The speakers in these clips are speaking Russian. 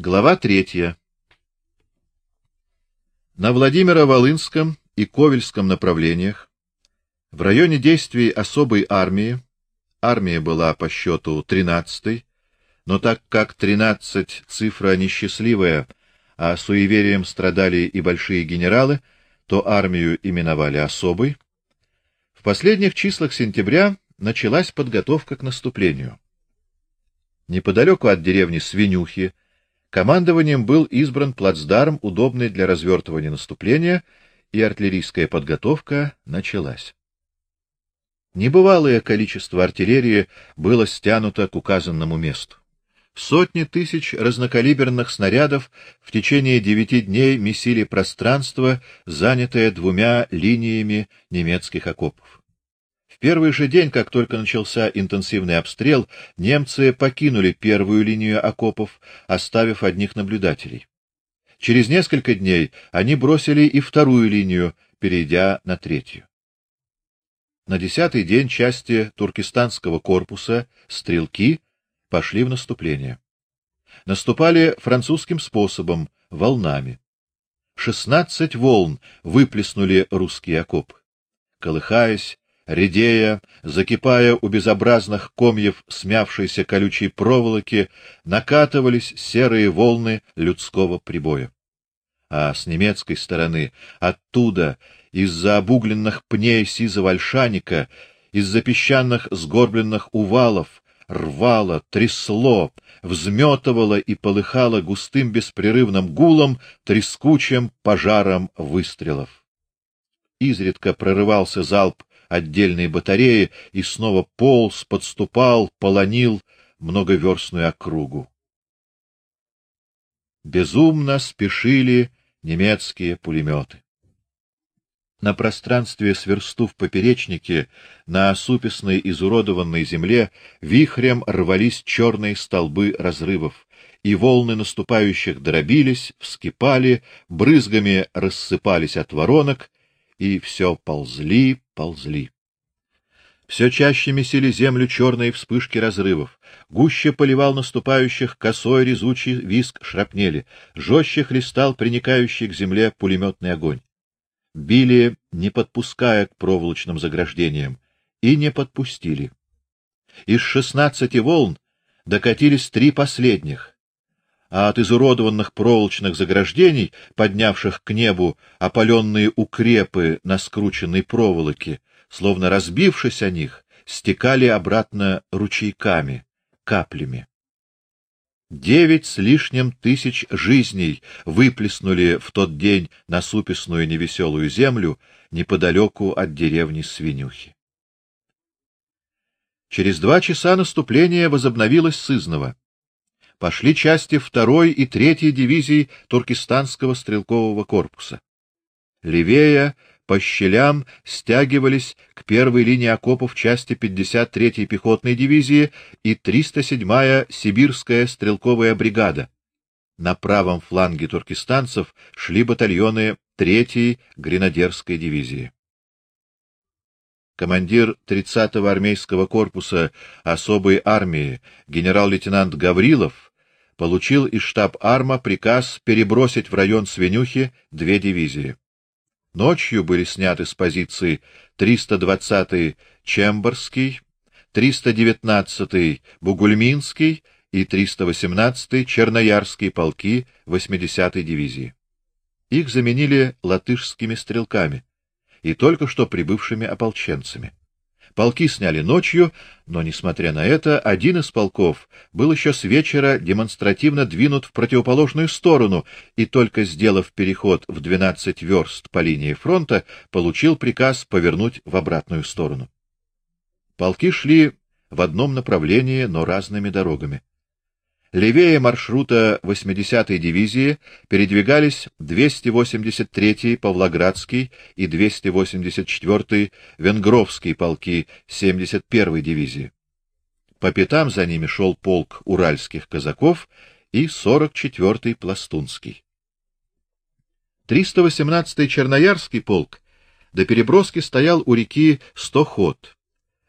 Глава третья. На Владимиро-Волынском и Ковельском направлениях, в районе действий особой армии, армия была по счету 13-й, но так как 13 цифра несчастливая, а суеверием страдали и большие генералы, то армию именовали особой, в последних числах сентября началась подготовка к наступлению. Неподалеку от деревни Свинюхи Командованием был избран плацдарм, удобный для развертывания наступления, и артиллерийская подготовка началась. Небывалое количество артиллерии было стянуто к указанному месту. Сотни тысяч разнокалиберных снарядов в течение девяти дней месили пространство, занятое двумя линиями немецких окопов. Первый же день, как только начался интенсивный обстрел, немцы покинули первую линию окопов, оставив одних наблюдателей. Через несколько дней они бросили и вторую линию, перейдя на третью. На десятый день части туркестанского корпуса стрелки пошли в наступление. Наступали французским способом волнами. Шестнадцать волн выплеснули русские окопы. Колыхаясь, редея, закипая у безобразных комьев смявшейся колючей проволоки, накатывались серые волны людского прибоя. А с немецкой стороны, оттуда, из-за обугленных пней сизого ольшаника, из-за песчаных сгорбленных увалов, рвало, трясло, взметывало и полыхало густым беспрерывным гулом, трескучим пожаром выстрелов. Изредка прорывался залп отдельные батареи и снова полз, подступал, полонил многоверстную округу. Безумно спешили немецкие пулеметы. На пространстве сверсту в поперечнике, на осуписной изуродованной земле вихрем рвались черные столбы разрывов, и волны наступающих дробились, вскипали, брызгами рассыпались от воронок, и все ползли, ползли. Все чаще месили землю черные вспышки разрывов. Гуще поливал наступающих косой резучий виск шрапнели, жестче хлестал приникающий к земле пулеметный огонь. Били, не подпуская к проволочным заграждениям, и не подпустили. Из шестнадцати волн докатились три последних, а от изуродованных проволочных заграждений, поднявших к небу опаленные укрепы на скрученной проволоке, словно разбившись о них, стекали обратно ручейками, каплями. Девять с лишним тысяч жизней выплеснули в тот день на супесную невеселую землю неподалеку от деревни Свинюхи. Через два часа наступление возобновилось сызново пошли части второй и третьей дивизий туркестанского стрелкового корпуса. Левее по щелям стягивались к первой линии окопов части 53-й пехотной дивизии и 307-я сибирская стрелковая бригада. На правом фланге туркестанцев шли батальоны 3-й гренадерской дивизии. Командир 30-го армейского корпуса особой армии генерал-лейтенант Гаврилов получил из штаб Арма приказ перебросить в район Свинюхи две дивизии. Ночью были сняты с позиций 320-й Чемберский, 319-й Бугульминский и 318-й Черноярский полки 80-й дивизии. Их заменили латышскими стрелками и только что прибывшими ополченцами. Полки сняли ночью, но несмотря на это, один из полков был еще с вечера демонстративно двинут в противоположную сторону и только сделав переход в 12 верст по линии фронта, получил приказ повернуть в обратную сторону. Полки шли в одном направлении, но разными дорогами. Левее маршрута 80-й дивизии передвигались 283-й Павлоградский и 284-й Венгровский полки 71-й дивизии. По пятам за ними шел полк уральских казаков и 44-й Пластунский. 318-й Черноярский полк до переброски стоял у реки Стоход,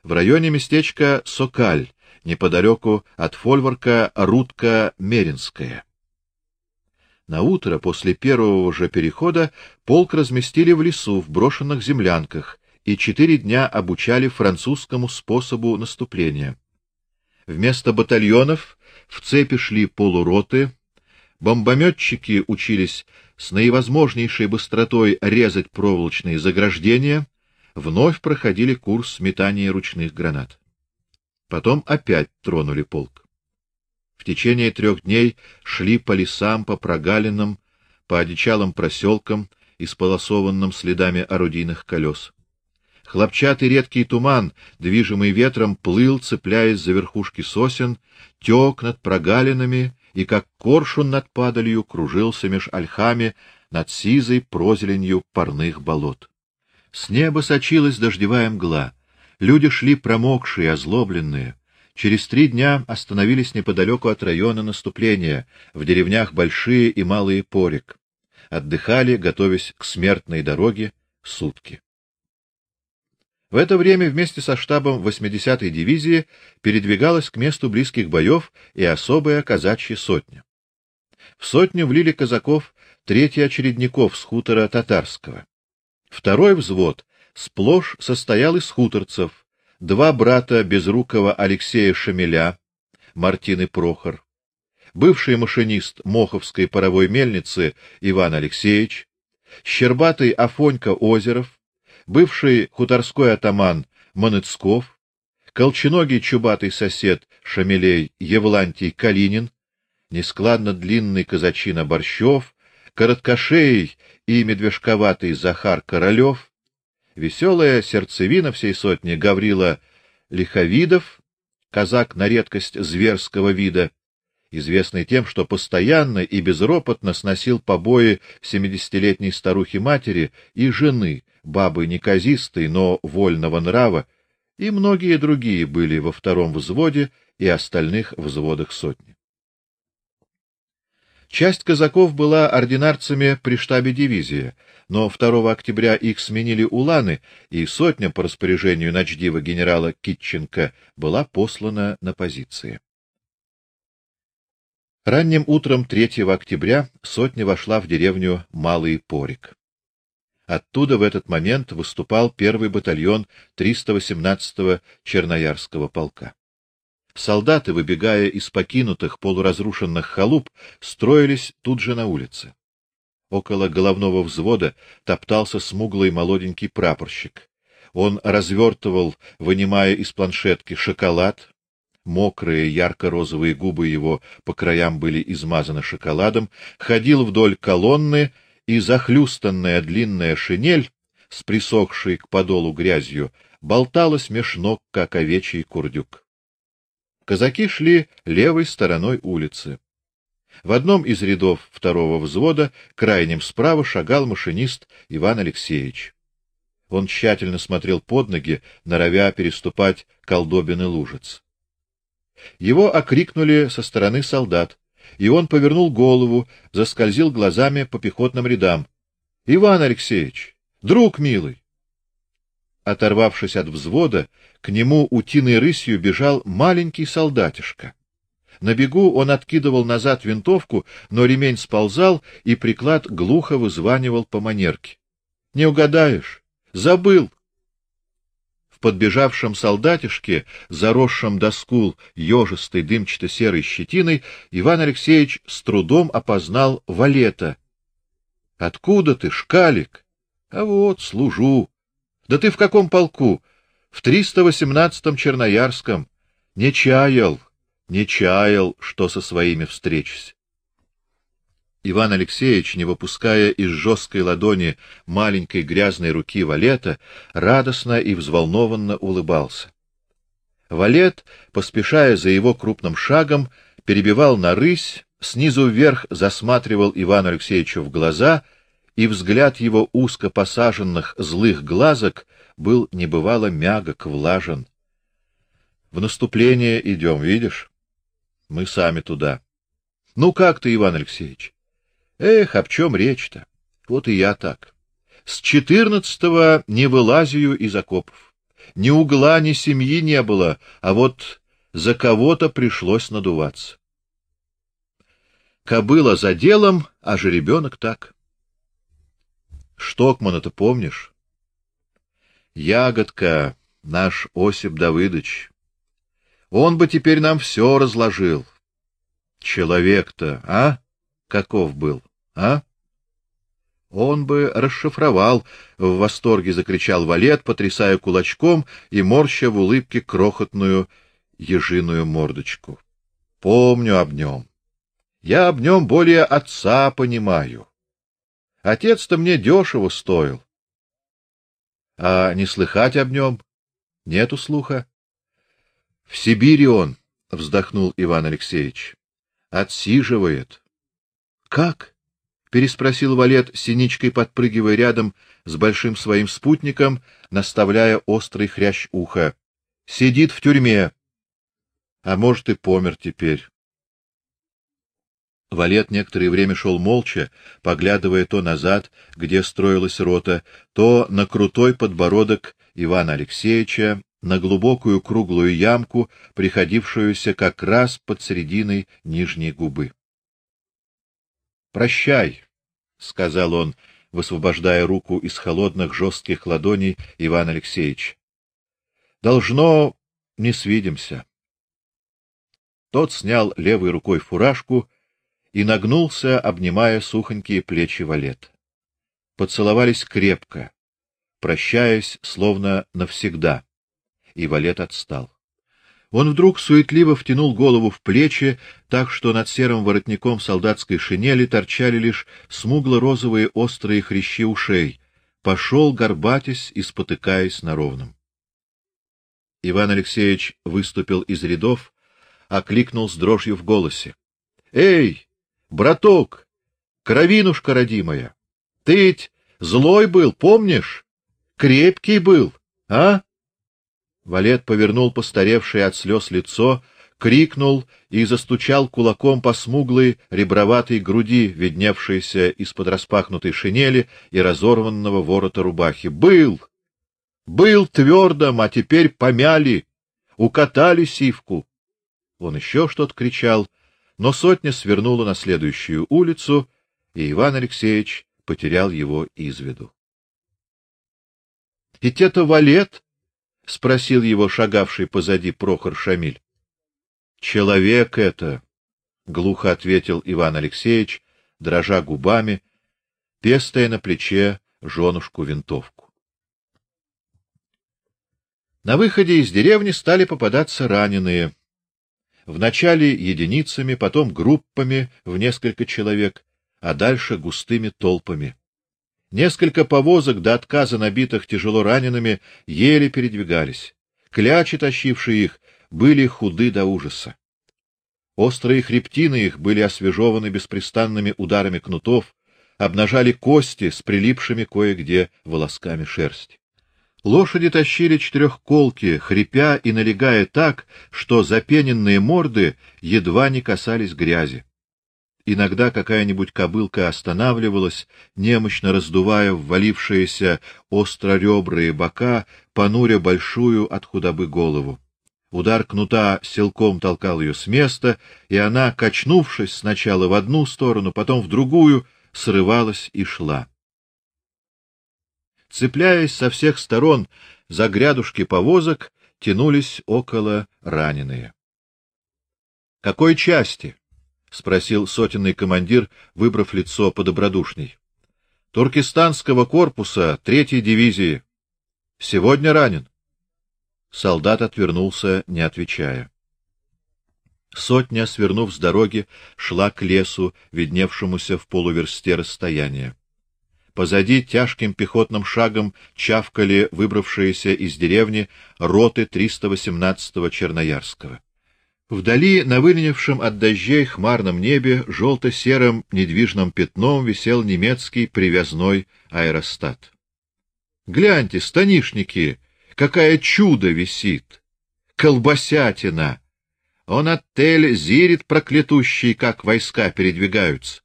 в районе местечка Сокаль, неподалеку от фольворка Рудка Меринская. На утро после первого же перехода полк разместили в лесу в брошенных землянках и четыре дня обучали французскому способу наступления. Вместо батальонов в цепи шли полуроты, бомбометчики учились с наивозможнейшей быстротой резать проволочные заграждения, вновь проходили курс метания ручных гранат. Потом опять тронули полк. В течение трех дней шли по лесам, по прогалинам, по одичалым проселкам, исполосованным следами орудийных колес. Хлопчатый редкий туман, движимый ветром, плыл, цепляясь за верхушки сосен, тек над прогалинами и, как коршун над падалью, кружился меж ольхами над сизой прозеленью парных болот. С неба сочилась дождевая мгла. Люди шли промокшие, озлобленные. Через три дня остановились неподалеку от района наступления, в деревнях Большие и Малые Порик. Отдыхали, готовясь к смертной дороге, сутки. В это время вместе со штабом 80-й дивизии передвигалась к месту близких боев и особая казачья сотня. В сотню влили казаков третий очередников с хутора татарского. Второй взвод сплошь состоял из хуторцев, два брата Безрукова Алексея Шамиля, Мартин и Прохор, бывший машинист Моховской паровой мельницы Иван Алексеевич, щербатый Афонька Озеров, бывший хуторской атаман Маныцков, колченогий чубатый сосед Шамилей Евлантий Калинин, нескладно длинный казачина Борщев, короткошеий и медвежковатый Захар Королев, Веселая сердцевина всей сотни Гаврила Лиховидов, казак на редкость зверского вида, известный тем, что постоянно и безропотно сносил побои семидесятилетней старухи-матери и жены, бабы неказистой, но вольного нрава, и многие другие были во втором взводе и остальных взводах сотни. Часть казаков была ординарцами при штабе дивизии, но 2 октября их сменили уланы, и сотня по распоряжению начдива генерала Китченко была послана на позиции. Ранним утром 3 октября сотня вошла в деревню Малый Порик. Оттуда в этот момент выступал первый батальон 318-го Черноярского полка. Солдаты, выбегая из покинутых полуразрушенных халуп, строились тут же на улице. Около головного взвода топтался смуглый молоденький прапорщик. Он развертывал, вынимая из планшетки шоколад. Мокрые ярко-розовые губы его по краям были измазаны шоколадом, ходил вдоль колонны, и захлюстанная длинная шинель с присохшей к подолу грязью болталась меж ног, как овечий курдюк. Казаки шли левой стороной улицы. В одном из рядов второго взвода, крайним справа, шагал машинист Иван Алексеевич. Он тщательно смотрел под ноги, норовя переступать колдобины лужиц. Его окрикнули со стороны солдат, и он повернул голову, заскользил глазами по пехотным рядам. Иван Алексеевич, друг милый, Оторвавшись от взвода, к нему утиной рысью бежал маленький солдатишка. На бегу он откидывал назад винтовку, но ремень сползал, и приклад глухо вызванивал по манерке. Не угадаешь, забыл. В подбежавшем солдатишке, заросшем до скул ёжистой дымчато-серой щетиной, Иван Алексеевич с трудом опознал валета. Откуда ты, шкалик? А вот служу. Да ты в каком полку? В 318-м Черноярском. Не чаял, не чаял, что со своими встречусь. Иван Алексеевич, не выпуская из жесткой ладони маленькой грязной руки Валета, радостно и взволнованно улыбался. Валет, поспешая за его крупным шагом, перебивал на рысь, снизу вверх засматривал Ивану Алексеевичу в глаза — и взгляд его узко посаженных злых глазок был небывало мягок, влажен. В наступление идем, видишь? Мы сами туда. Ну как ты, Иван Алексеевич? Эх, об чем речь-то? Вот и я так. С четырнадцатого не вылазию из окопов. Ни угла, ни семьи не было, а вот за кого-то пришлось надуваться. Кобыла за делом, а жеребенок так. Штокмана-то помнишь? Ягодка, наш Осип Давыдович. Он бы теперь нам все разложил. Человек-то, а? Каков был, а? Он бы расшифровал, в восторге закричал Валет, потрясая кулачком и морща в улыбке крохотную ежиную мордочку. Помню об нем. Я об нем более отца понимаю. Отец-то мне дешево стоил. А не слыхать об нем? Нету слуха. В Сибири он, вздохнул Иван Алексеевич. Отсиживает. Как? переспросил Валет, синичкой подпрыгивая рядом с большим своим спутником, наставляя острый хрящ уха. Сидит в тюрьме. А может и помер теперь. Валет некоторое время шел молча, поглядывая то назад, где строилась рота, то на крутой подбородок Ивана Алексеевича, на глубокую круглую ямку, приходившуюся как раз под серединой нижней губы. Прощай, сказал он, высвобождая руку из холодных жестких ладоней Ивана Алексеевича. Должно не свидимся. Тот снял левой рукой фуражку и нагнулся, обнимая сухонькие плечи Валет. Поцеловались крепко, прощаясь словно навсегда. И Валет отстал. Он вдруг суетливо втянул голову в плечи, так что над серым воротником солдатской шинели торчали лишь смугло-розовые острые хрящи ушей. Пошел, горбатясь и спотыкаясь на ровном. Иван Алексеевич выступил из рядов, окликнул с дрожью в голосе: "Эй, браток, кровинушка родимая, ты ведь злой был, помнишь? Крепкий был, а?" Валет повернул постаревшее от слез лицо, крикнул и застучал кулаком по смуглой реброватой груди, видневшейся из-под распахнутой шинели и разорванного ворота рубахи. Был, был твердым, а теперь помяли, укатали сивку. Он еще что-то кричал, но сотня свернула на следующую улицу, и Иван Алексеевич потерял его из виду. Ведь это Валет спросил его шагавший позади Прохор Шамиль. Человек это, глухо ответил Иван Алексеевич, дрожа губами, пестая на плече жёнушку винтовку. На выходе из деревни стали попадаться раненые. Вначале единицами, потом группами в несколько человек, а дальше густыми толпами. Несколько повозок до отказа набитых тяжело ранеными еле передвигались. Клячи, тащившие их, были худы до ужаса. Острые хребтины их были освежеваны беспрестанными ударами кнутов, обнажали кости с прилипшими кое-где волосками шерсти. Лошади тащили четырехколки, хрипя и налегая так, что запененные морды едва не касались грязи. Иногда какая-нибудь кобылка останавливалась, немощно раздувая ввалившиеся остроребрые бока, понуря большую от худобы голову. Удар кнута силком толкал ее с места, и она, качнувшись сначала в одну сторону, потом в другую, срывалась и шла. Цепляясь со всех сторон за грядушки повозок, тянулись около раненые. Какой части? спросил сотенный командир, выбрав лицо подобродушней. Туркестанского корпуса третьей дивизии. Сегодня ранен. Солдат отвернулся, не отвечая. Сотня, свернув с дороги, шла к лесу, видневшемуся в полуверсте расстояния. Позади тяжким пехотным шагом чавкали выбравшиеся из деревни роты 318-го Черноярского. Вдали, на выленившем от дождей хмарном небе, желто-серым недвижным пятном висел немецкий привязной аэростат. Гляньте, станишники, какая чудо висит! Колбасятина! Он отель зирит проклятущий, как войска передвигаются.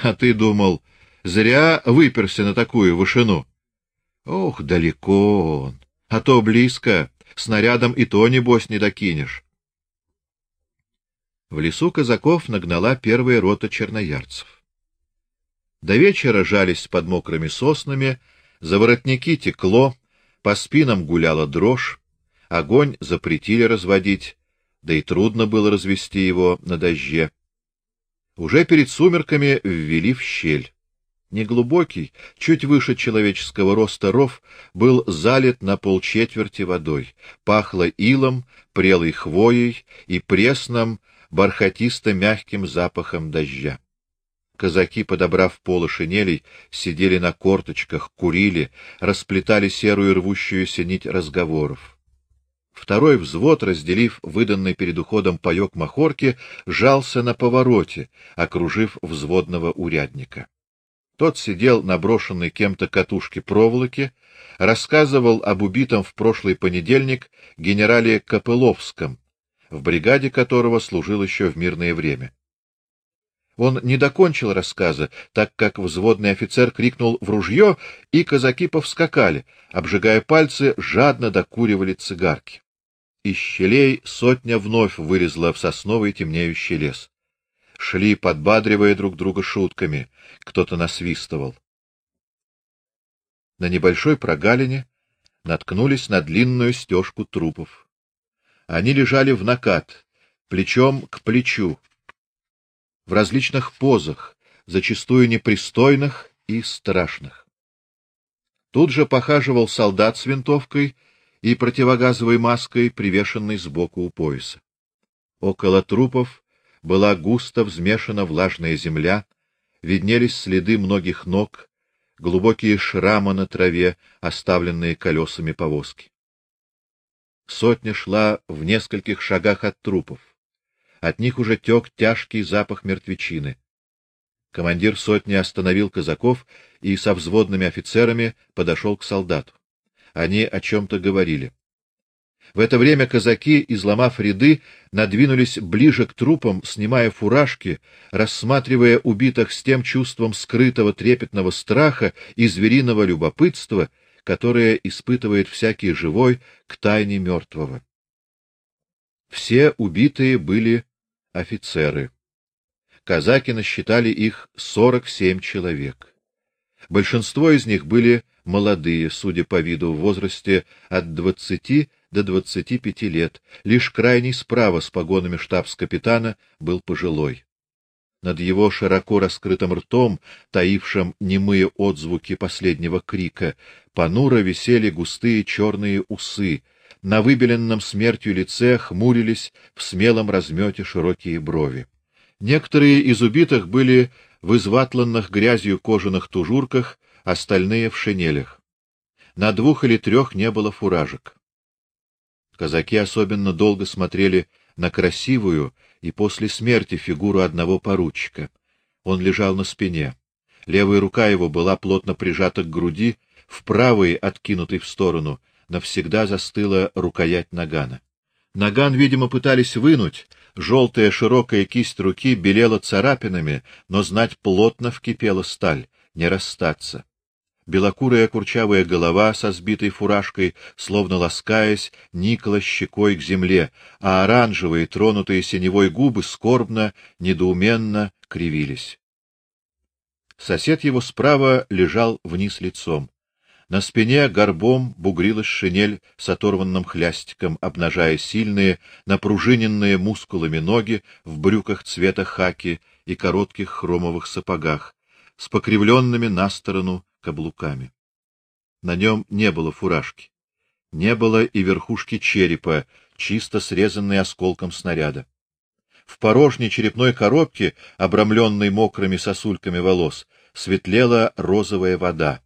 А ты думал, зря выперся на такую вышину. Ох, далеко он, а то близко, снарядом и то небось не докинешь. В лесу казаков нагнала первая рота черноярцев. До вечера жались под мокрыми соснами, за воротники текло, по спинам гуляла дрожь, огонь запретили разводить, да и трудно было развести его на дожде. Уже перед сумерками ввели в щель. Неглубокий, чуть выше человеческого роста ров был залит на полчетверти водой. Пахло илом, прелой хвоей и пресным, бархатисто-мягким запахом дождя. Казаки, подобрав полы шинелей, сидели на корточках, курили, расплетали серую рвущуюся нить разговоров. Второй взвод, разделив выданный перед уходом паёк махорки, жался на повороте, окружив взводного урядника. Тот сидел на брошенной кем-то катушке проволоки, рассказывал об убитом в прошлый понедельник генерале Копыловском, в бригаде которого служил еще в мирное время. Он не докончил рассказа, так как взводный офицер крикнул в ружье, и казаки повскакали, обжигая пальцы, жадно докуривали цигарки. Из щелей сотня вновь вылезла в сосновый темнеющий лес. Шли, подбадривая друг друга шутками, кто-то насвистывал. На небольшой прогалине наткнулись на длинную стежку трупов. Они лежали в накат, плечом к плечу, в различных позах, зачастую непристойных и страшных. Тут же похаживал солдат с винтовкой и противогазовой маской, привешенной сбоку у пояса. Около трупов была густо взмешана влажная земля, виднелись следы многих ног, глубокие шрамы на траве, оставленные колесами повозки. Сотня шла в нескольких шагах от трупов. От них уже тек тяжкий запах мертвечины. Командир сотни остановил казаков и со взводными офицерами подошел к солдату. Они о чем то говорили. В это время казаки, изломав ряды, надвинулись ближе к трупам, снимая фуражки, рассматривая убитых с тем чувством скрытого трепетного страха и звериного любопытства, которое испытывает всякий живой к тайне мертвого. Все убитые были офицеры. Казаки насчитали их сорок семь человек. Большинство из них были молодые, судя по виду, в возрасте от двадцати до двадцати пяти лет. Лишь крайний справа с погонами штабс-капитана был пожилой. Над его широко раскрытым ртом, таившим немые отзвуки последнего крика, понуро висели густые черные усы, на выбеленном смертью лице хмурились в смелом размете широкие брови. Некоторые из убитых были в изватланных грязью кожаных тужурках, остальные в шинелях. На двух или трех не было фуражек. Казаки особенно долго смотрели на красивую и после смерти фигуру одного поручика. Он лежал на спине. Левая рука его была плотно прижата к груди, в правой, откинутой в сторону, навсегда застыла рукоять нагана. Наган, видимо, пытались вынуть, желтая широкая кисть руки белела царапинами, но знать плотно вкипела сталь, не расстаться. Белокурая курчавая голова со сбитой фуражкой, словно ласкаясь, никла щекой к земле, а оранжевые, тронутые синевой губы скорбно, недоуменно кривились. Сосед его справа лежал вниз лицом. На спине горбом бугрилась шинель с оторванным хлястиком, обнажая сильные, напружиненные мускулами ноги в брюках цвета хаки и коротких хромовых сапогах, с покривленными на сторону каблуками. На нем не было фуражки. Не было и верхушки черепа, чисто срезанной осколком снаряда. В порожней черепной коробке, обрамленной мокрыми сосульками волос, светлела розовая вода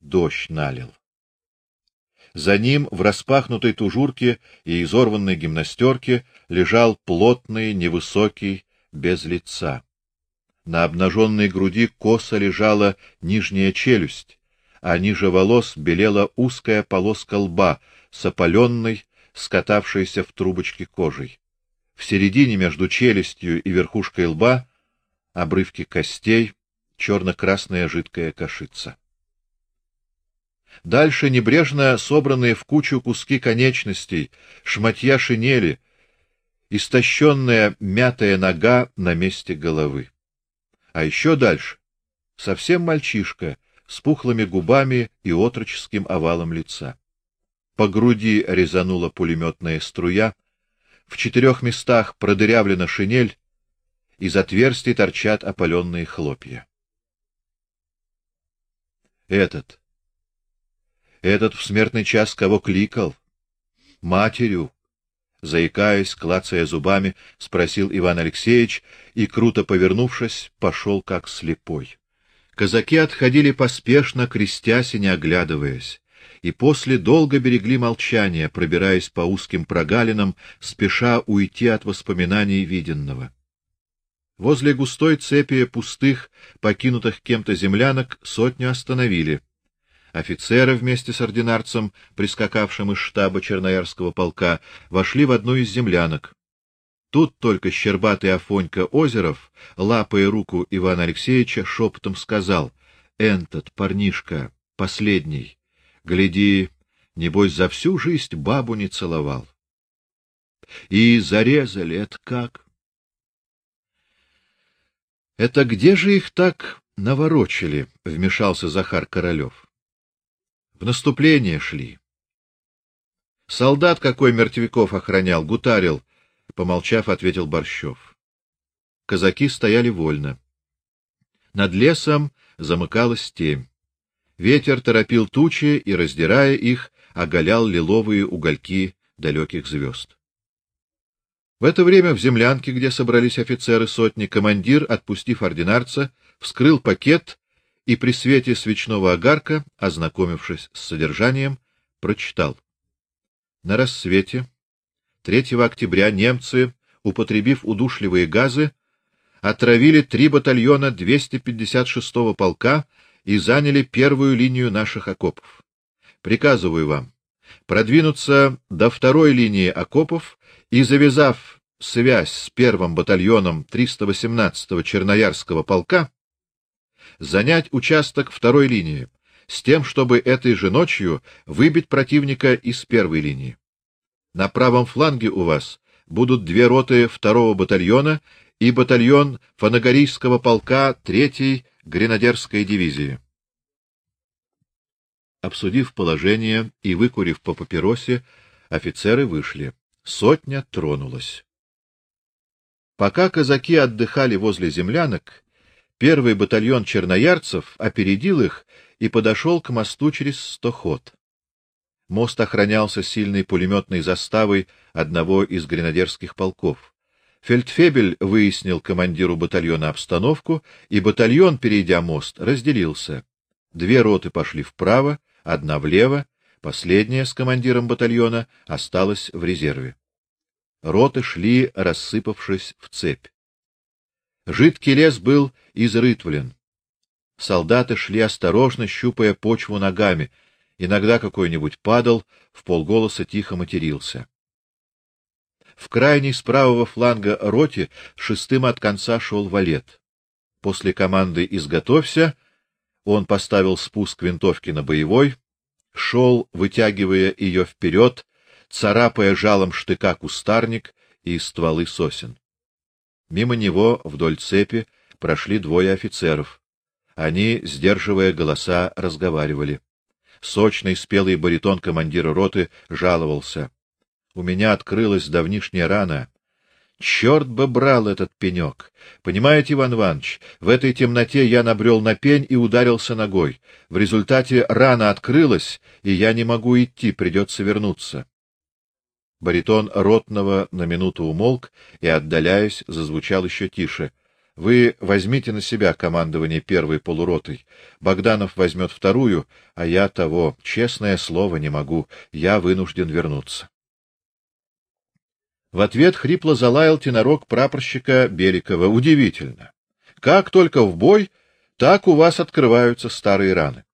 дождь налил. За ним в распахнутой тужурке и изорванной гимнастерке лежал плотный, невысокий, без лица. На обнаженной груди косо лежала нижняя челюсть, а ниже волос белела узкая полоска лба с опаленной, скатавшейся в трубочки кожей. В середине между челюстью и верхушкой лба обрывки костей, черно-красная жидкая кашица. Дальше небрежно собранные в кучу куски конечностей, шматья шинели, истощенная мятая нога на месте головы. А еще дальше совсем мальчишка с пухлыми губами и отроческим овалом лица. По груди резанула пулеметная струя, в четырех местах продырявлена шинель, из отверстий торчат опаленные хлопья. Этот этот в смертный час кого кликал? Матерью, заикаясь, клацая зубами, спросил Иван Алексеевич и круто повернувшись, пошел как слепой. Казаки отходили поспешно, крестясь и не оглядываясь, и после долго берегли молчание, пробираясь по узким прогалинам, спеша уйти от воспоминаний виденного. Возле густой цепи пустых, покинутых кем-то землянок сотню остановили. Офицеры вместе с ординарцем, прискакавшим из штаба Черноярского полка, вошли в одну из землянок. Тут только щербатый Афонька Озеров, лапая руку Ивана Алексеевича, шепотом сказал: "Энтот парнишка, последний. Гляди, небось за всю жизнь бабу не целовал". И зарезали это как? Это где же их так наворочили? вмешался Захар Королёв. В наступление шли. Солдат какой мертвяков охранял, гутарил, помолчав, ответил Борщев. Казаки стояли вольно. Над лесом замыкалась темь. Ветер торопил тучи и, раздирая их, оголял лиловые угольки далеких звезд. В это время в землянке, где собрались офицеры сотни, командир, отпустив ординарца, вскрыл пакет и при свете свечного огарка, ознакомившись с содержанием, прочитал: На рассвете 3 октября немцы, употребив удушливые газы, отравили три батальона 256-го полка и заняли первую линию наших окопов. Приказываю вам продвинуться до второй линии окопов и завязав связь с первым батальоном 318-го Черноярского полка, занять участок второй линии с тем, чтобы этой же ночью выбить противника из первой линии. На правом фланге у вас будут две роты второго батальона и батальон Фанагорийского полка третьей гренадерской дивизии. Обсудив положение и выкурив по папиросе, офицеры вышли. Сотня тронулась. Пока казаки отдыхали возле землянок, Первый батальон черноярцев опередил их и подошел к мосту через стоход. Мост охранялся сильной пулеметной заставой одного из гренадерских полков. Фельдфебель выяснил командиру батальона обстановку, и батальон, перейдя мост, разделился. Две роты пошли вправо, одна влево, последняя с командиром батальона осталась в резерве. Роты шли, рассыпавшись в цепь. Жидкий лес был изрытвлен. Солдаты шли осторожно, щупая почву ногами. Иногда какой-нибудь падал, в полголоса тихо матерился. В крайней с правого фланга роте шестым от конца шел валет. После команды изготовься, он поставил спуск винтовки на боевой, шел, вытягивая ее вперед, царапая жалом штыка кустарник и стволы сосен. Мимо него вдоль цепи прошли двое офицеров. Они, сдерживая голоса, разговаривали. Сочный спелый баритон командира роты жаловался: "У меня открылась давнишняя рана. Черт бы брал этот пенек! Понимаете, Иван Иванович, в этой темноте я набрел на пень и ударился ногой. В результате рана открылась, и я не могу идти, придется вернуться. Баритон ротного на минуту умолк и, отдаляясь, зазвучал еще тише. Вы возьмите на себя командование первой полуротой. Богданов возьмет вторую, а я того, честное слово, не могу. Я вынужден вернуться. В ответ хрипло залаял тенорок прапорщика Беликова. Удивительно. Как только в бой, так у вас открываются старые раны.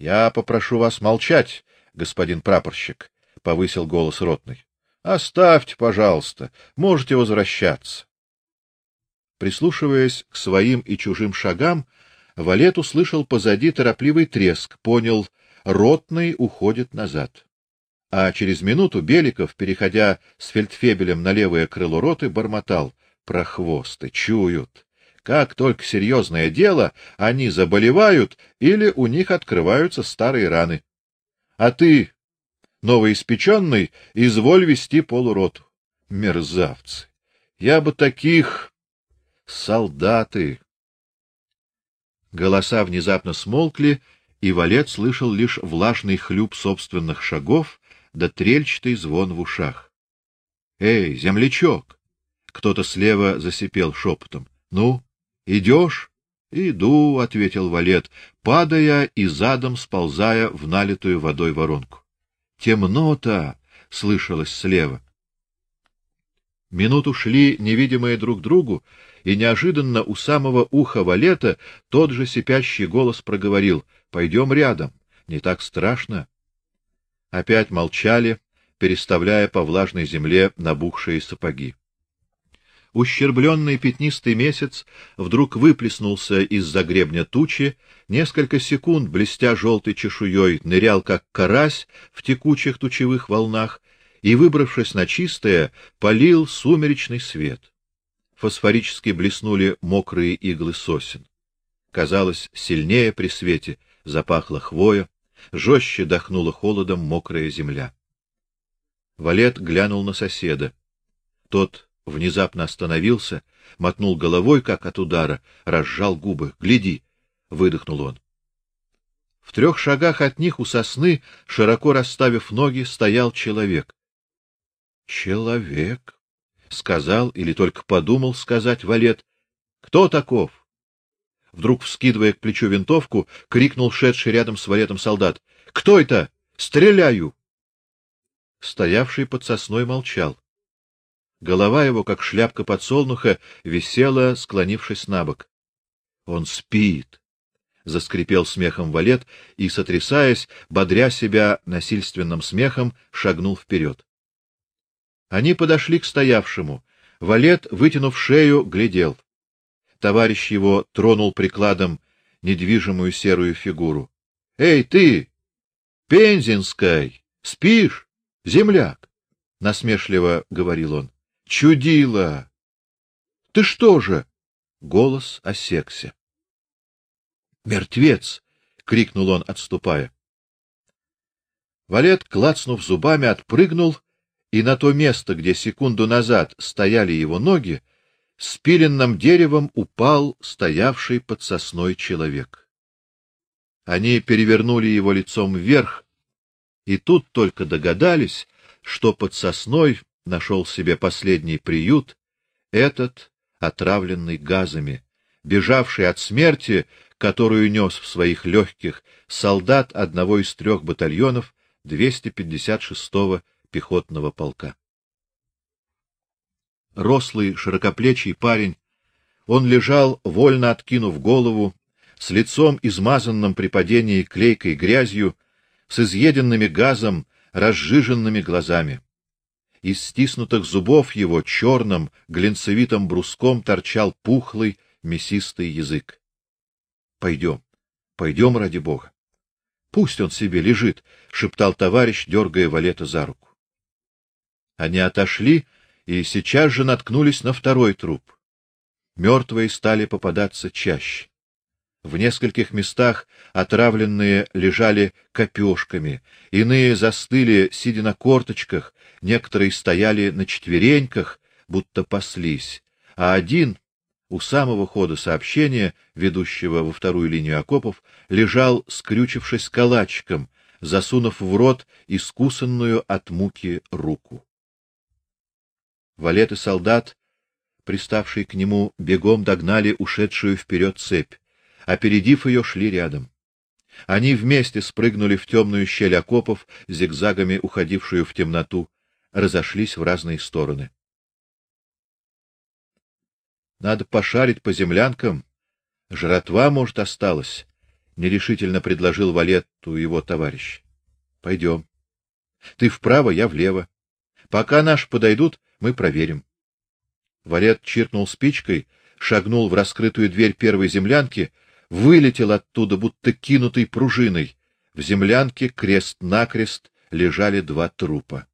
Я попрошу вас молчать, господин прапорщик, повысил голос ротный. Оставьте, пожалуйста, можете возвращаться. Прислушиваясь к своим и чужим шагам, Валет услышал позади торопливый треск, понял: ротный уходит назад. а через минуту Беликов, переходя с фельдфебелем на левое крыло роты, бормотал: "Прохвосты чуют. Как только серьезное дело, они заболевают или у них открываются старые раны. А ты, новоиспеченный, изволь вести полуроту. Мерзавцы. Я бы таких солдаты. Голоса внезапно смолкли, и Валет слышал лишь влажный хлюп собственных шагов да трельчатый звон в ушах. Эй, землячок! Кто-то слева засипел шепотом. Ну, идешь? Иду, ответил Валет, падая и задом сползая в налитую водой воронку. Темно-то, слышалось слева. Минуту шли невидимые друг другу, и неожиданно у самого уха Валета тот же сипящий голос проговорил: "Пойдем рядом, не так страшно". Опять молчали, переставляя по влажной земле набухшие сапоги. Ущербленный пятнистый месяц вдруг выплеснулся из-за гребня тучи, несколько секунд, блестя желтой чешуей, нырял как карась в текучих тучевых волнах и, выбравшись на чистое, полил сумеречный свет. Фосфорически блеснули мокрые иглы сосен. Казалось, сильнее при свете запахло хвоя, жестче дохнула холодом мокрая земля. Валет глянул на соседа. Тот внезапно остановился, мотнул головой, как от удара, разжал губы. "Гляди", выдохнул он. В трех шагах от них у сосны, широко расставив ноги, стоял человек. Человек, сказал или только подумал сказать Валет. Кто таков? Вдруг вскидывая к плечу винтовку, крикнул шедший рядом с Валетом солдат: "Кто это? Стреляю!" Стоявший под сосной молчал. Голова его, как шляпка подсолнуха, висела, склонившись набок. Он спит, заскрипел смехом Валет и, сотрясаясь, бодря себя насильственным смехом, шагнул вперед. Они подошли к стоявшему. Валет, вытянув шею, глядел. Товарищ его тронул прикладом недвижимую серую фигуру. Эй, ты, Пензенской, спишь, земляк? насмешливо говорил он. Чудило. Ты что же? Голос осекся. Мертвец, крикнул он, отступая. Валет, клацнув зубами, отпрыгнул и на то место, где секунду назад стояли его ноги, с пиленным деревом упал стоявший под сосной человек. Они перевернули его лицом вверх, и тут только догадались, что под сосной нашел себе последний приют этот отравленный газами, бежавший от смерти, которую нес в своих легких солдат одного из трех батальонов 256-го пехотного полка. Рослый, широкоплечий парень, он лежал, вольно откинув голову, с лицом измазанным при падении клейкой грязью, с изъеденными газом, разжиженными глазами. Из стиснутых зубов его черным глинцевитым бруском торчал пухлый мясистый язык. Пойдем, пойдем ради бога. Пусть он себе лежит, шептал товарищ, дергая Валета за руку. Они отошли и сейчас же наткнулись на второй труп. Мертвые стали попадаться чаще. В нескольких местах отравленные лежали копешками, иные застыли, сидя на корточках, некоторые стояли на четвереньках, будто паслись, а один у самого хода сообщения, ведущего во вторую линию окопов, лежал, скрючившись калачиком, засунув в рот искусанную от муки руку. Валет и солдат, приставшие к нему, бегом догнали ушедшую вперед цепь. Опередив ее, шли рядом. Они вместе спрыгнули в темную щель окопов, зигзагами уходившую в темноту, разошлись в разные стороны. Надо пошарить по землянкам, жратва, может, осталась, нерешительно предложил Валетту его товарищ. Пойдем. Ты вправо, я влево. Пока наши подойдут, мы проверим. Валет чиркнул спичкой, шагнул в раскрытую дверь первой землянки, вылетел оттуда будто кинутый пружиной. В землянке крест-накрест лежали два трупа.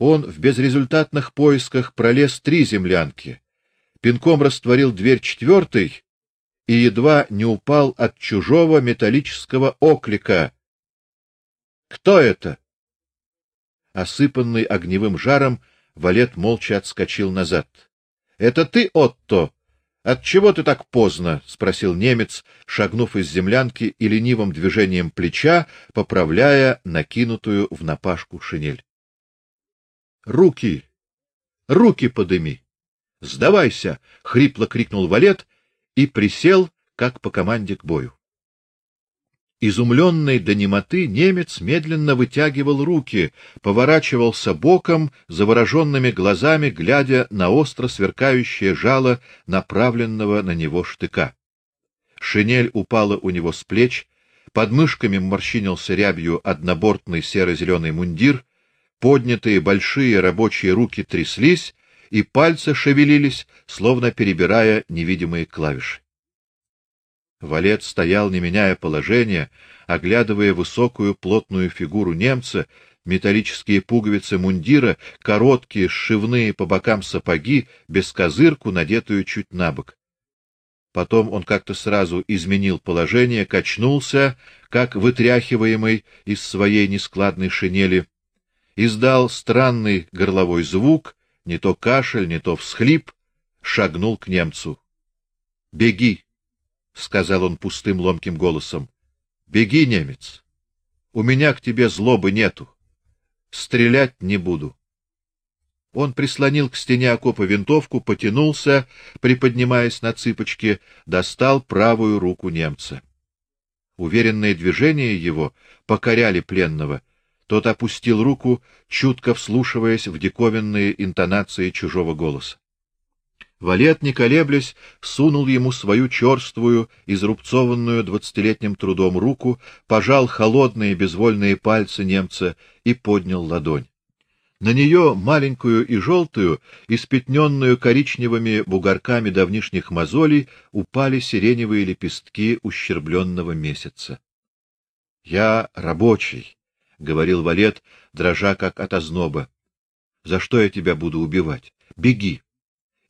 Он в безрезультатных поисках пролез три землянки, пинком растворил дверь четвертой и едва не упал от чужого металлического оклика. Кто это? Осыпанный огневым жаром, Валет молча отскочил назад. Это ты, Отто? От чего ты так поздно? спросил немец, шагнув из землянки и ленивым движением плеча поправляя накинутую в напашку шинель. Руки! Руки подыми! Сдавайся! хрипло крикнул Валет и присел, как по команде к бою. Изумленный до немоты немец медленно вытягивал руки, поворачивался боком, завороженными глазами глядя на остро сверкающее жало направленного на него штыка. Шинель упала у него с плеч, под мышками морщинился рябью однобортный серо-зеленый мундир, поднятые большие рабочие руки тряслись, и пальцы шевелились, словно перебирая невидимые клавиши. Валет стоял, не меняя положения, оглядывая высокую плотную фигуру немца, металлические пуговицы мундира, короткие сшивные по бокам сапоги, без козырку, надетую чуть набок. Потом он как-то сразу изменил положение, качнулся, как вытряхиваемый из своей нескладной шинели, издал странный горловой звук, не то кашель, не то всхлип, шагнул к немцу. Беги, сказал он пустым ломким голосом. Беги, немец. У меня к тебе злобы нету. Стрелять не буду. Он прислонил к стене окопа винтовку, потянулся, приподнимаясь на цыпочки, достал правую руку немца. Уверенные движения его покоряли пленного. Тот опустил руку, чутко вслушиваясь в диковинные интонации чужого голоса. Валет, не колеблясь, сунул ему свою черствую, изрубцованную двадцатилетним трудом руку, пожал холодные безвольные пальцы немца и поднял ладонь. На нее, маленькую и желтую, испятненную коричневыми бугорками давнишних мозолей, упали сиреневые лепестки ущербленного месяца. Я рабочий, говорил Валет, дрожа как от озноба. За что я тебя буду убивать? Беги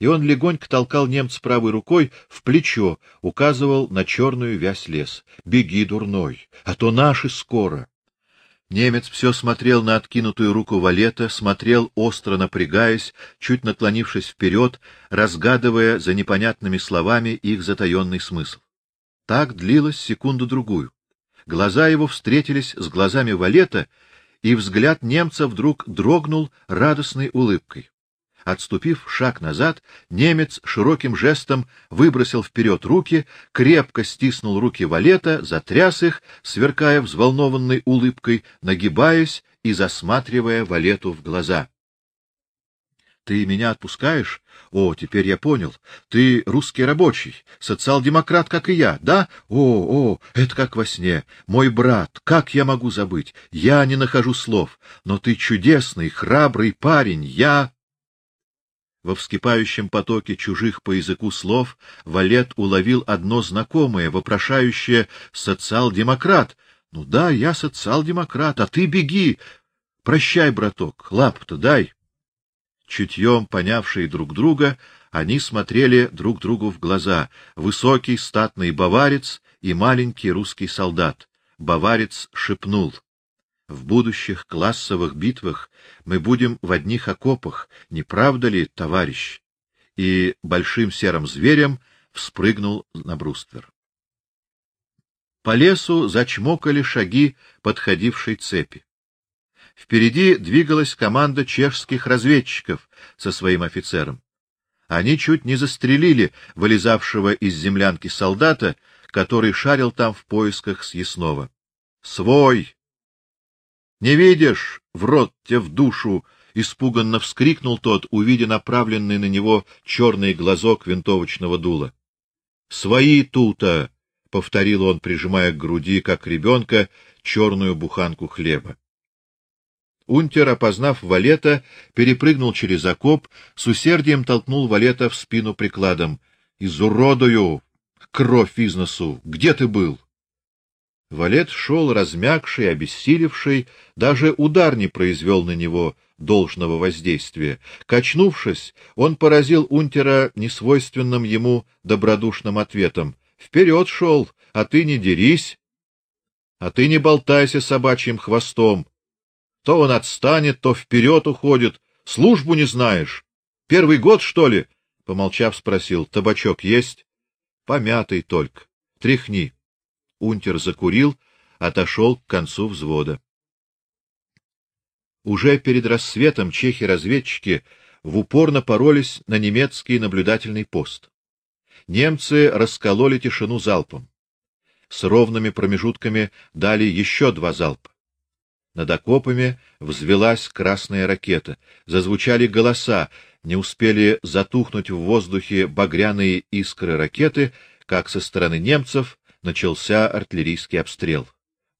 и он легонько толкал немца правой рукой в плечо, указывал на черную вязь лес. Беги, дурной, а то наши скоро. Немец все смотрел на откинутую руку Валета, смотрел остро напрягаясь, чуть наклонившись вперед, разгадывая за непонятными словами их затаенный смысл. Так длилось секунду другую. Глаза его встретились с глазами Валета, и взгляд немца вдруг дрогнул радостной улыбкой. Отступив шаг назад, немец широким жестом выбросил вперед руки, крепко стиснул руки Валета, затряс их, сверкая взволнованной улыбкой, нагибаясь и засматривая Валету в глаза. Ты меня отпускаешь? О, теперь я понял. Ты русский рабочий, социал-демократ, как и я, да? О, о, это как во сне. Мой брат, как я могу забыть? Я не нахожу слов, но ты чудесный, храбрый парень. Я во вскипающем потоке чужих по языку слов Валет уловил одно знакомое, вопрошающее «социал-демократ». «Ну да, я социал-демократ, а ты беги! Прощай, браток, лап-то дай!» Чутьем понявшие друг друга, они смотрели друг другу в глаза. Высокий статный баварец и маленький русский солдат. Баварец шепнул: в будущих классовых битвах мы будем в одних окопах, не правда ли, товарищ? И большим серым зверем вспрыгнул на бруствер. По лесу зачмокали шаги подходившей цепи. Впереди двигалась команда чешских разведчиков со своим офицером. Они чуть не застрелили вылезавшего из землянки солдата, который шарил там в поисках съестного. Свой, не видишь, в рот тебе в душу, испуганно вскрикнул тот, увидя направленный на него черный глазок винтовочного дула. Свои тута, повторил он, прижимая к груди, как ребенка, черную буханку хлеба. Унтер, опознав Валета, перепрыгнул через окоп, с усердием толкнул Валета в спину прикладом. Изуродую, кровь из носу. Где ты был? Валет шел размягший, обессилевший, даже удар не произвел на него должного воздействия. Качнувшись, он поразил унтера несвойственным ему добродушным ответом: "Вперед шел, а ты не дерись, а ты не болтайся собачьим хвостом. То он отстанет, то вперед уходит, службу не знаешь. Первый год, что ли?" помолчав, спросил: "Табачок есть?" "Помятый только. Тряхни". Унтер закурил, отошел к концу взвода. Уже перед рассветом чехи-разведчики в упор напоролись на немецкий наблюдательный пост. Немцы раскололи тишину залпом. С ровными промежутками дали еще два залпа. Над окопами взвелась красная ракета, зазвучали голоса, не успели затухнуть в воздухе багряные искры ракеты, как со стороны немцев начался артиллерийский обстрел.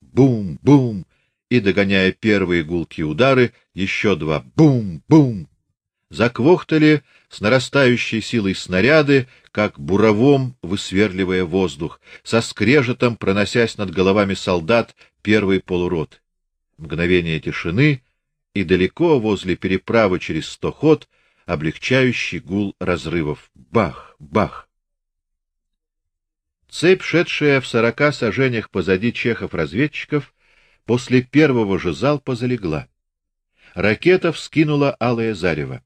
Бум-бум! И догоняя первые гулкие удары, еще два бум-бум. Заквохтали с нарастающей силой снаряды, как буровом высверливая воздух, со скрежетом проносясь над головами солдат первый полурот. Мгновение тишины, и далеко возле переправы через стоход облегчающий гул разрывов. Бах, бах. Цепь, шедшая в сорока сажениях позади чехов-разведчиков, после первого же залпа залегла. Ракета вскинула алое зарево.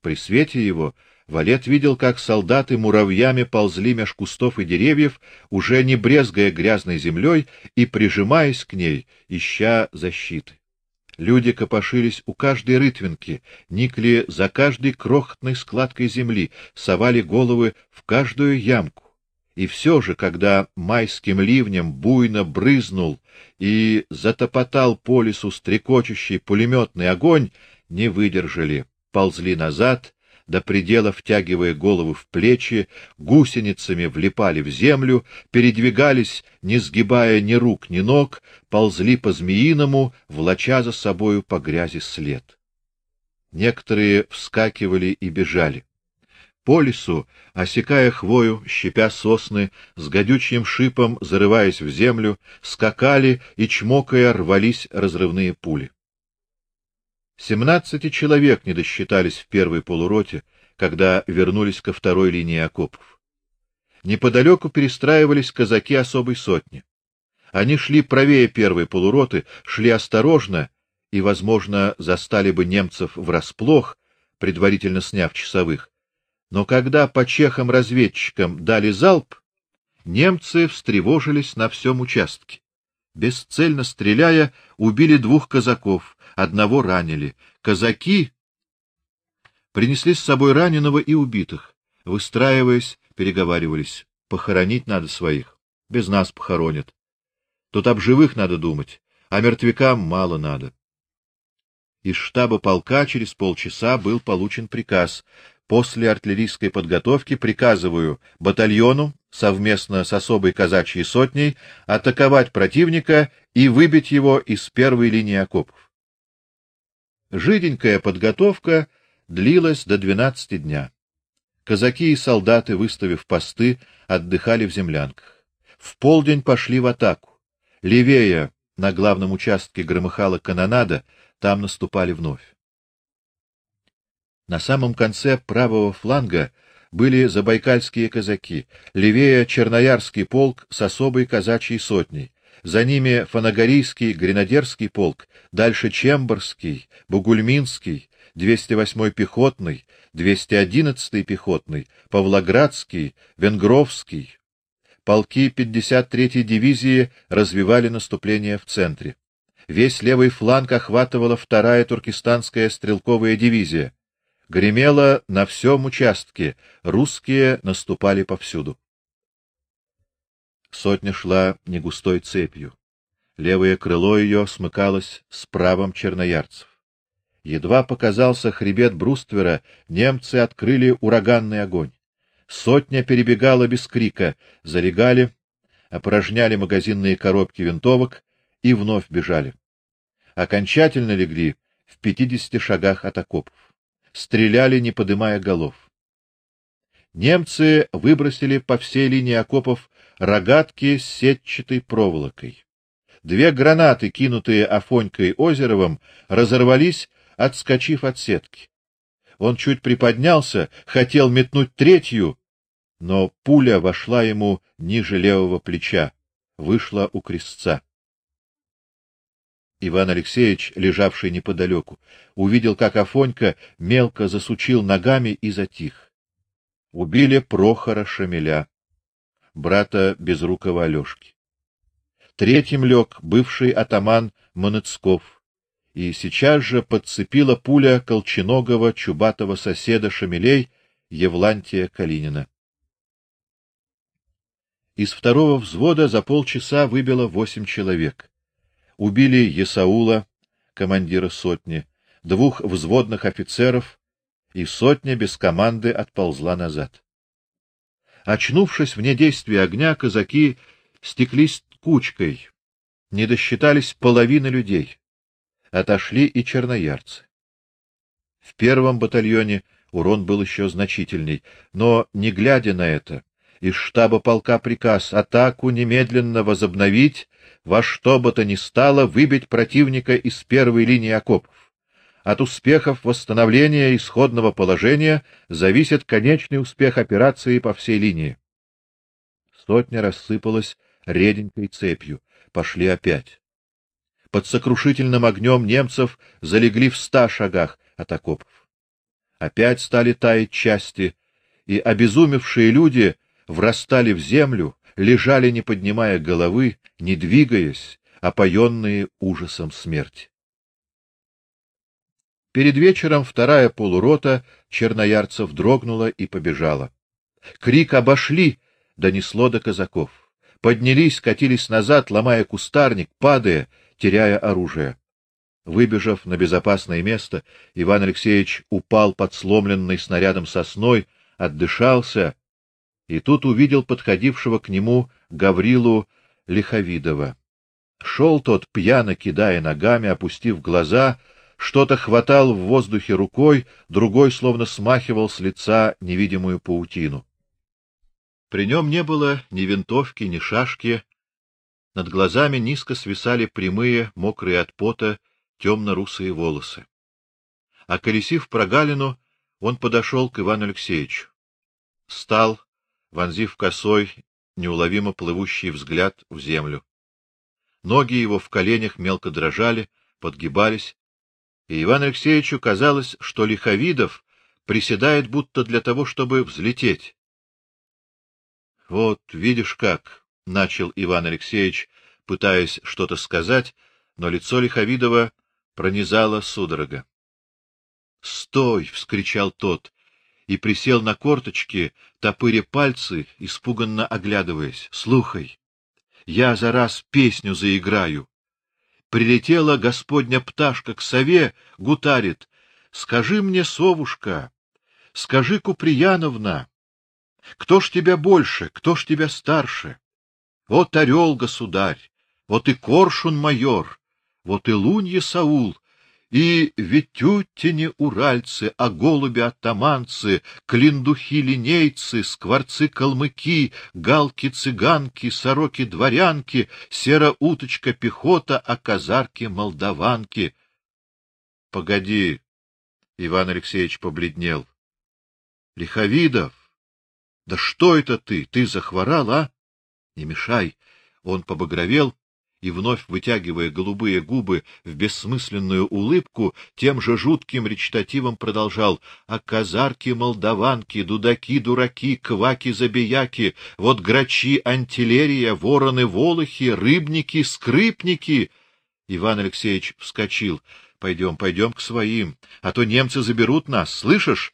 При свете его Валет видел, как солдаты муравьями ползли меж кустов и деревьев, уже не брезгая грязной землей и прижимаясь к ней, ища защиты. Люди копошились у каждой рытвинки, никли за каждой крохотной складкой земли, совали головы в каждую ямку. И все же, когда майским ливнем буйно брызнул и затопотал по лесу стрекочущий пулеметный огонь, не выдержали, ползли назад, до предела втягивая головы в плечи, гусеницами влипали в землю, передвигались, не сгибая ни рук, ни ног, ползли по змеиному, влача за собою по грязи след. Некоторые вскакивали и бежали. По лесу, осекая хвою, щепя сосны, с гадючим шипом зарываясь в землю, скакали и чмокая рвались разрывные пули. Семнадцати человек не досчитались в первой полуроте, когда вернулись ко второй линии окопов. Неподалеку перестраивались казаки особой сотни. Они шли правее первой полуроты, шли осторожно и, возможно, застали бы немцев врасплох, предварительно сняв часовых, но когда по чехам-разведчикам дали залп, немцы встревожились на всем участке. Бесцельно стреляя, убили двух казаков, одного ранили. Казаки принесли с собой раненого и убитых. Выстраиваясь, переговаривались: похоронить надо своих, без нас похоронят. Тут об живых надо думать, а мертвякам мало надо. Из штаба полка через полчаса был получен приказ после артиллерийской подготовки приказываю батальону совместно с особой казачьей сотней атаковать противника и выбить его из первой линии окопов. Жиденькая подготовка длилась до двенадцати дня. Казаки и солдаты, выставив посты, отдыхали в землянках. В полдень пошли в атаку. Левее на главном участке громыхала канонада, там наступали вновь. На самом конце правого фланга были забайкальские казаки, левее Черноярский полк с особой казачьей сотней, за ними Фанагорийский гренадерский полк, дальше Чемберский, Бугульминский, 208-й пехотный, 211-й пехотный, Павлоградский, Венгровский. Полки 53-й дивизии развивали наступление в центре. Весь левый фланг охватывала вторая туркестанская стрелковая дивизия. Гремело на всем участке, русские наступали повсюду. Сотня шла негустой цепью. Левое крыло ее смыкалось с правым черноярцев. Едва показался хребет бруствера, немцы открыли ураганный огонь. Сотня перебегала без крика, залегали, опорожняли магазинные коробки винтовок и вновь бежали. Окончательно легли в пятидесяти шагах от окопов стреляли, не поднимая голов. Немцы выбросили по всей линии окопов рогатки с сетчатой проволокой. Две гранаты, кинутые Афонькой Озеровым, разорвались, отскочив от сетки. Он чуть приподнялся, хотел метнуть третью, но пуля вошла ему ниже левого плеча, вышла у крестца. Иван Алексеевич, лежавший неподалеку, увидел, как Афонька мелко засучил ногами и затих. Убили Прохора Шамиля, брата безрукого Алёшки. Третьим лег бывший атаман Манецков, и сейчас же подцепила пуля колченогого чубатого соседа Шамилей Евлантия Калинина. Из второго взвода за полчаса выбило восемь человек. Убили Есаула, командира сотни, двух взводных офицеров, и сотня без команды отползла назад. Очнувшись вне действия огня, казаки стеклись кучкой, не досчитались половины людей. Отошли и черноярцы. В первом батальоне урон был еще значительней, но не глядя на это, из штаба полка приказ атаку немедленно возобновить, во что бы то ни стало выбить противника из первой линии окопов. От успехов восстановления исходного положения зависит конечный успех операции по всей линии. Сотня рассыпалась реденькой цепью, пошли опять. Под сокрушительным огнем немцев залегли в ста шагах от окопов. Опять стали таять части, и обезумевшие люди врастали в землю, лежали не поднимая головы, не двигаясь, опоенные ужасом смерти. Перед вечером вторая полурота черноярцев дрогнула и побежала. Крик обошли донесло до казаков. Поднялись, катились назад, ломая кустарник, падая, теряя оружие. Выбежав на безопасное место, Иван Алексеевич упал под сломленной снарядом сосной, отдышался и тут увидел подходившего к нему Гаврилу Лиховидова. Шел тот пьяно кидая ногами, опустив глаза, что-то хватал в воздухе рукой, другой словно смахивал с лица невидимую паутину. При нем не было ни винтовки, ни шашки. Над глазами низко свисали прямые, мокрые от пота, темно-русые волосы. А колесив прогалину, он подошел к Ивану Алексеевичу. Стал, вонзив косой, неуловимо плывущий взгляд в землю. Ноги его в коленях мелко дрожали, подгибались, и Ивану Алексеевичу казалось, что Лиховидов приседает будто для того, чтобы взлететь. Вот, видишь как, начал Иван Алексеевич, пытаясь что-то сказать, но лицо Лиховидова пронизало судорога. "Стой!" вскричал тот и присел на корточки, топыря пальцы, испуганно оглядываясь. "Слухай, я за раз песню заиграю. Прилетела Господня пташка к сове, гутарит: "Скажи мне, совушка, скажи, Куприяновна, кто ж тебя больше, кто ж тебя старше? Вот орел, государь, вот и коршун майор, вот и лунье Саул, и ветютени уральцы, а голуби оттаманцы, клиндухи линейцы, скворцы калмыки, галки цыганки, сороки дворянки, сера уточка пехота, а казарки молдаванки. Погоди, Иван Алексеевич побледнел. Лиховидов, да что это ты? Ты захворал, а? Не мешай. Он побагровел и вновь вытягивая голубые губы в бессмысленную улыбку, тем же жутким речитативом продолжал: "А казарки, молдаванки, дудаки, дураки, кваки, забияки, вот грачи, антилерия, вороны, волохи, рыбники, скрипники". Иван Алексеевич вскочил: "Пойдем, пойдем к своим, а то немцы заберут нас, слышишь?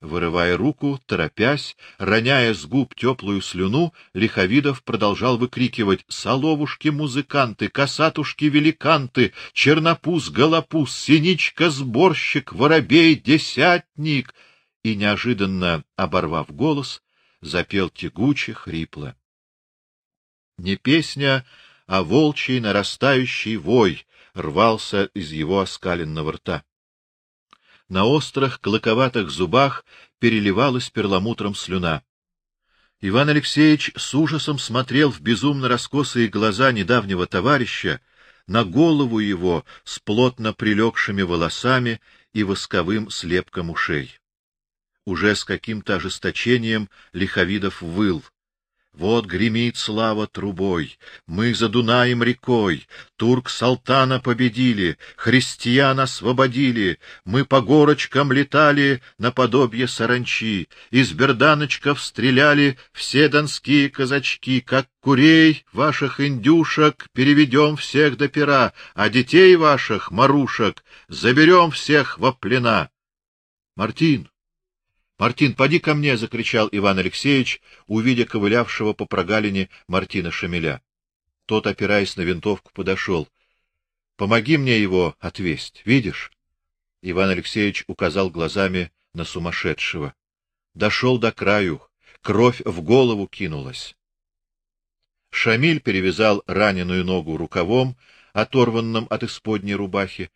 Вырывая руку, торопясь, роняя с губ теплую слюну, Лиховидов продолжал выкрикивать: "Соловушки-музыканты, косатушки-великанты, чернопуз-голопуз, синичка-сборщик, воробей-десятник!" И неожиданно, оборвав голос, запел тягуче, хрипло. Не песня, а волчий нарастающий вой рвался из его оскаленного рта. На острых клыковатых зубах переливалась перламутром слюна. Иван Алексеевич с ужасом смотрел в безумно раскосые глаза недавнего товарища, на голову его с плотно прилегшими волосами и восковым слепком ушей. Уже с каким-то ожесточением Лиховидов выл. Вот гремит слава трубой, мы за Дунаем рекой, турк-салтана победили, христиан освободили, мы по горочкам летали наподобие саранчи, из берданочков стреляли все донские казачки, как курей ваших индюшек переведем всех до пера, а детей ваших, марушек, заберем всех во плена. Мартин, Мартин, поди ко мне, закричал Иван Алексеевич, увидя ковылявшего по прогалине Мартина Шамиля. Тот, опираясь на винтовку, подошел. — Помоги мне его отвесть. Видишь? Иван Алексеевич указал глазами на сумасшедшего. Дошел до краю, кровь в голову кинулась. Шамиль перевязал раненую ногу рукавом, оторванным от исподней рубахи,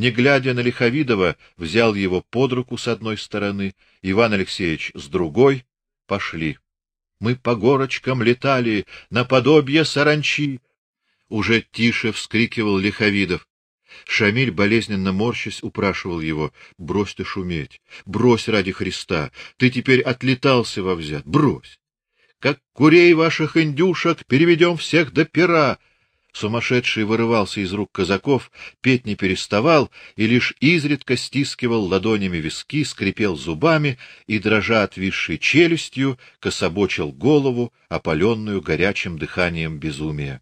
не глядя на Лиховидова, взял его под руку с одной стороны, Иван Алексеевич с другой, пошли. Мы по горочкам летали, наподобие саранчи. Уже тише вскрикивал Лиховидов. Шамиль, болезненно морщась, упрашивал его: "Брось ты шуметь, брось ради Христа. Ты теперь отлетался во взят, брось. Как курей ваших индюшек переведем всех до пера. Сумасшедший вырывался из рук казаков, петь не переставал и лишь изредка стискивал ладонями виски, скрипел зубами и дрожа отвисшей челюстью кособочил голову, опаленную горячим дыханием безумия.